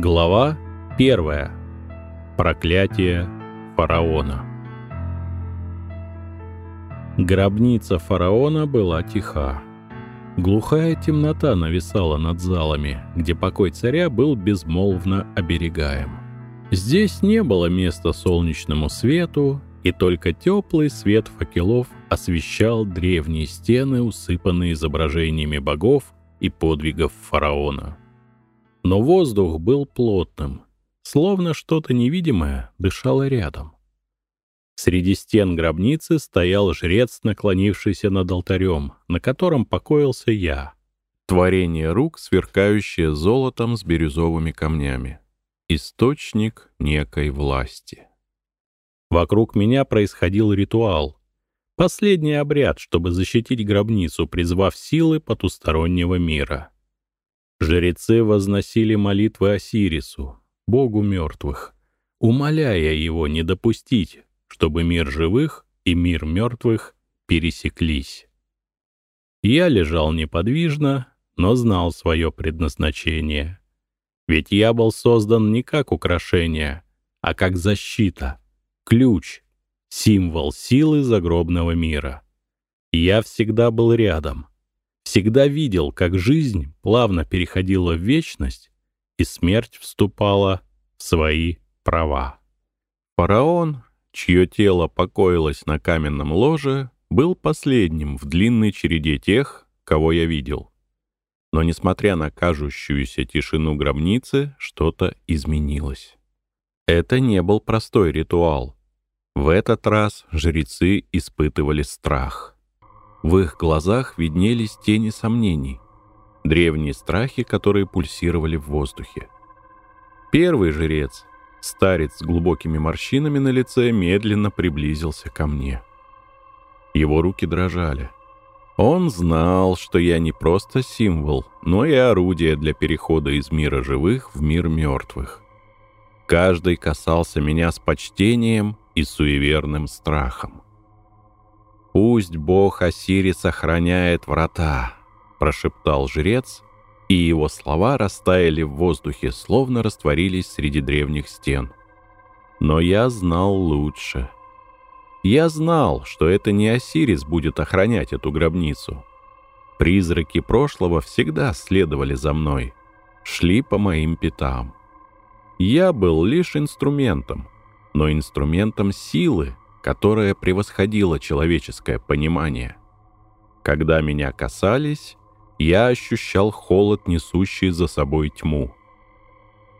Глава 1. Проклятие фараона. Гробница фараона была тиха. Глухая темнота нависала над залами, где покой царя был безмолвно оберегаем. Здесь не было места солнечному свету, и только теплый свет факелов освещал древние стены, усыпанные изображениями богов и подвигов фараона но воздух был плотным, словно что-то невидимое дышало рядом. Среди стен гробницы стоял жрец, наклонившийся над алтарем, на котором покоился я. Творение рук, сверкающее золотом с бирюзовыми камнями. Источник некой власти. Вокруг меня происходил ритуал. Последний обряд, чтобы защитить гробницу, призвав силы потустороннего мира. Жрецы возносили молитвы Осирису, богу мертвых, умоляя его не допустить, чтобы мир живых и мир мертвых пересеклись. Я лежал неподвижно, но знал свое предназначение. Ведь я был создан не как украшение, а как защита, ключ, символ силы загробного мира. Я всегда был рядом — всегда видел, как жизнь плавно переходила в вечность, и смерть вступала в свои права. Фараон, чье тело покоилось на каменном ложе, был последним в длинной череде тех, кого я видел. Но, несмотря на кажущуюся тишину гробницы, что-то изменилось. Это не был простой ритуал. В этот раз жрецы испытывали страх — в их глазах виднелись тени сомнений, древние страхи, которые пульсировали в воздухе. Первый жрец, старец с глубокими морщинами на лице, медленно приблизился ко мне. Его руки дрожали. Он знал, что я не просто символ, но и орудие для перехода из мира живых в мир мертвых. Каждый касался меня с почтением и суеверным страхом. «Пусть бог Осирис сохраняет врата», — прошептал жрец, и его слова растаяли в воздухе, словно растворились среди древних стен. Но я знал лучше. Я знал, что это не Осирис будет охранять эту гробницу. Призраки прошлого всегда следовали за мной, шли по моим пятам. Я был лишь инструментом, но инструментом силы, которое превосходило человеческое понимание. Когда меня касались, я ощущал холод, несущий за собой тьму.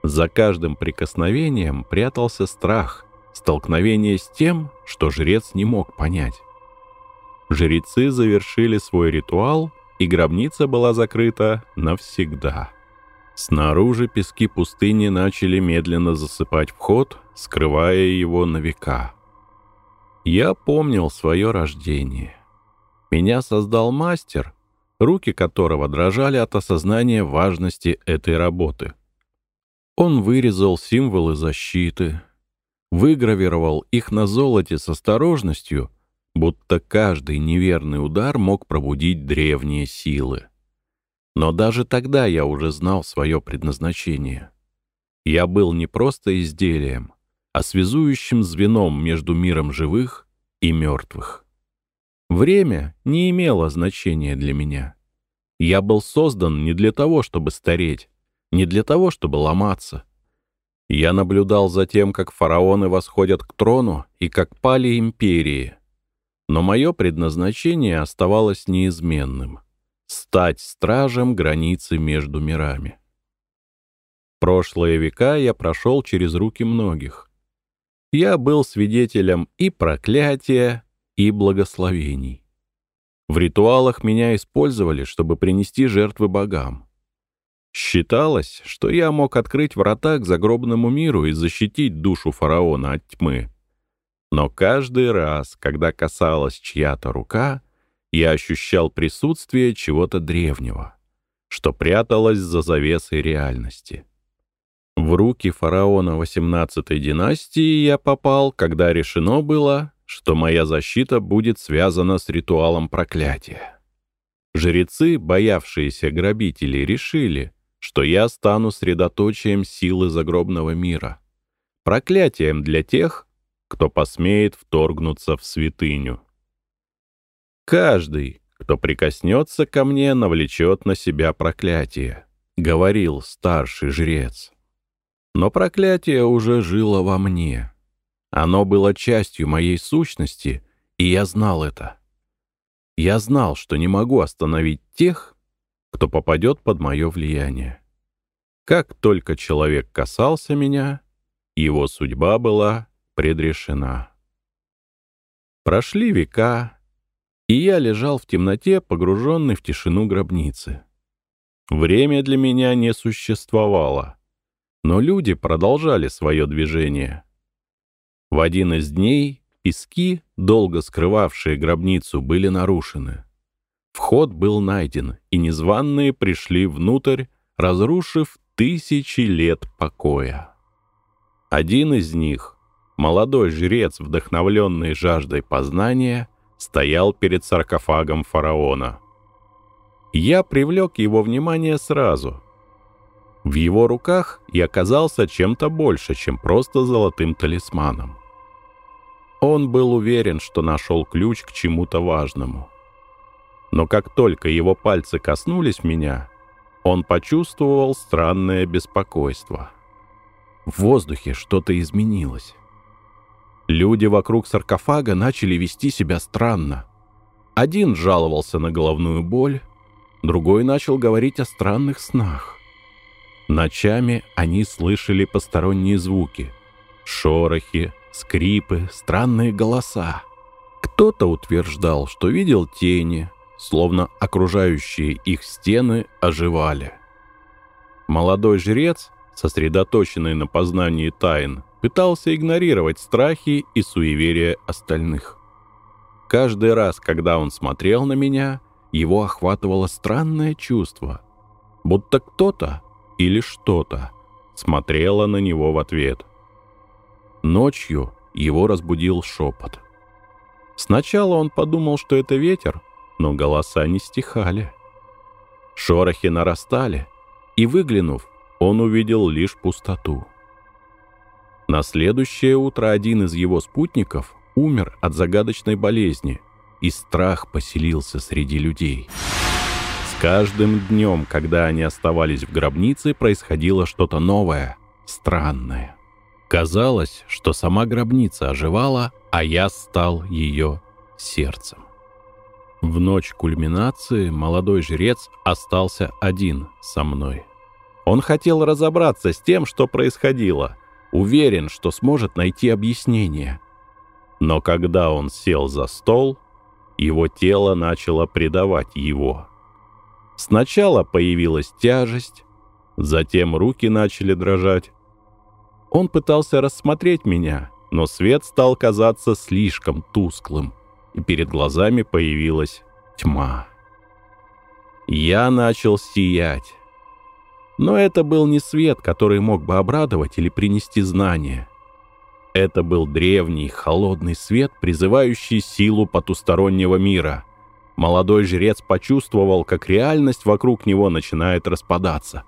За каждым прикосновением прятался страх, столкновение с тем, что жрец не мог понять. Жрецы завершили свой ритуал, и гробница была закрыта навсегда. Снаружи пески пустыни начали медленно засыпать вход, скрывая его на века. Я помнил свое рождение. Меня создал мастер, руки которого дрожали от осознания важности этой работы. Он вырезал символы защиты, выгравировал их на золоте с осторожностью, будто каждый неверный удар мог пробудить древние силы. Но даже тогда я уже знал свое предназначение. Я был не просто изделием, а связующим звеном между миром живых и мертвых. Время не имело значения для меня. Я был создан не для того, чтобы стареть, не для того, чтобы ломаться. Я наблюдал за тем, как фараоны восходят к трону и как пали империи. Но мое предназначение оставалось неизменным — стать стражем границы между мирами. Прошлые века я прошел через руки многих я был свидетелем и проклятия, и благословений. В ритуалах меня использовали, чтобы принести жертвы богам. Считалось, что я мог открыть врата к загробному миру и защитить душу фараона от тьмы. Но каждый раз, когда касалась чья-то рука, я ощущал присутствие чего-то древнего, что пряталось за завесой реальности. В руки фараона 18-й династии я попал, когда решено было, что моя защита будет связана с ритуалом проклятия. Жрецы, боявшиеся грабителей, решили, что я стану средоточием силы загробного мира, проклятием для тех, кто посмеет вторгнуться в святыню. Каждый, кто прикоснется ко мне, навлечет на себя проклятие, — говорил старший жрец. Но проклятие уже жило во мне. Оно было частью моей сущности, и я знал это. Я знал, что не могу остановить тех, кто попадет под мое влияние. Как только человек касался меня, его судьба была предрешена. Прошли века, и я лежал в темноте, погруженный в тишину гробницы. Время для меня не существовало, но люди продолжали свое движение. В один из дней пески, долго скрывавшие гробницу, были нарушены. Вход был найден, и незваные пришли внутрь, разрушив тысячи лет покоя. Один из них, молодой жрец, вдохновленный жаждой познания, стоял перед саркофагом фараона. Я привлек его внимание сразу. В его руках я оказался чем-то больше, чем просто золотым талисманом. Он был уверен, что нашел ключ к чему-то важному. Но как только его пальцы коснулись меня, он почувствовал странное беспокойство. В воздухе что-то изменилось. Люди вокруг саркофага начали вести себя странно. Один жаловался на головную боль, другой начал говорить о странных снах. Ночами они слышали посторонние звуки, шорохи, скрипы, странные голоса. Кто-то утверждал, что видел тени, словно окружающие их стены оживали. Молодой жрец, сосредоточенный на познании тайн, пытался игнорировать страхи и суеверия остальных. Каждый раз, когда он смотрел на меня, его охватывало странное чувство, будто кто-то или что-то смотрело на него в ответ. Ночью его разбудил шепот. Сначала он подумал, что это ветер, но голоса не стихали. Шорохи нарастали, и, выглянув, он увидел лишь пустоту. На следующее утро один из его спутников умер от загадочной болезни, и страх поселился среди людей. Каждым днем, когда они оставались в гробнице, происходило что-то новое, странное. Казалось, что сама гробница оживала, а я стал ее сердцем. В ночь кульминации молодой жрец остался один со мной. Он хотел разобраться с тем, что происходило — уверен, что сможет найти объяснение. Но когда он сел за стол, его тело начало предавать его. Сначала появилась тяжесть, затем руки начали дрожать. Он пытался рассмотреть меня, но свет стал казаться слишком тусклым, и перед глазами появилась тьма. Я начал сиять. Но это был не свет, который мог бы обрадовать или принести знания. Это был древний, холодный свет, призывающий силу потустороннего мира. Молодой жрец почувствовал, как реальность вокруг него начинает распадаться.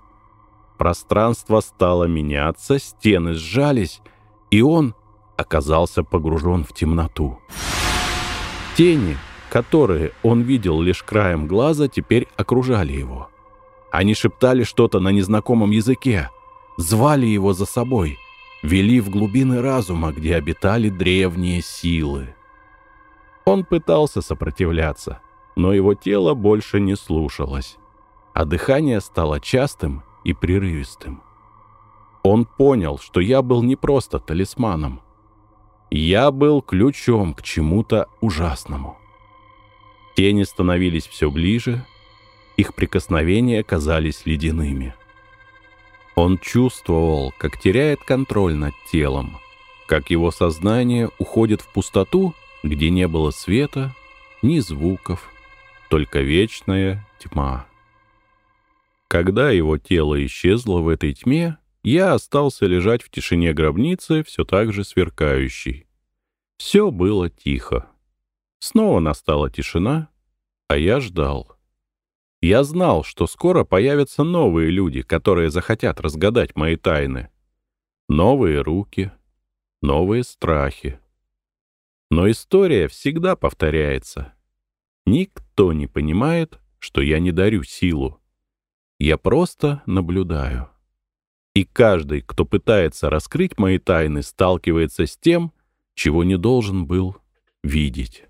Пространство стало меняться, стены сжались, и он оказался погружен в темноту. Тени, которые он видел лишь краем глаза, теперь окружали его. Они шептали что-то на незнакомом языке, звали его за собой, вели в глубины разума, где обитали древние силы. Он пытался сопротивляться, но его тело больше не слушалось, а дыхание стало частым и прерывистым. Он понял, что я был не просто талисманом. Я был ключом к чему-то ужасному. Тени становились все ближе, их прикосновения казались ледяными. Он чувствовал, как теряет контроль над телом, как его сознание уходит в пустоту, где не было света, ни звуков, только вечная тьма. Когда его тело исчезло в этой тьме, я остался лежать в тишине гробницы, все так же сверкающей. Все было тихо. Снова настала тишина, а я ждал. Я знал, что скоро появятся новые люди, которые захотят разгадать мои тайны. Новые руки, новые страхи. Но история всегда повторяется. Никто не понимает, что я не дарю силу. Я просто наблюдаю. И каждый, кто пытается раскрыть мои тайны, сталкивается с тем, чего не должен был видеть.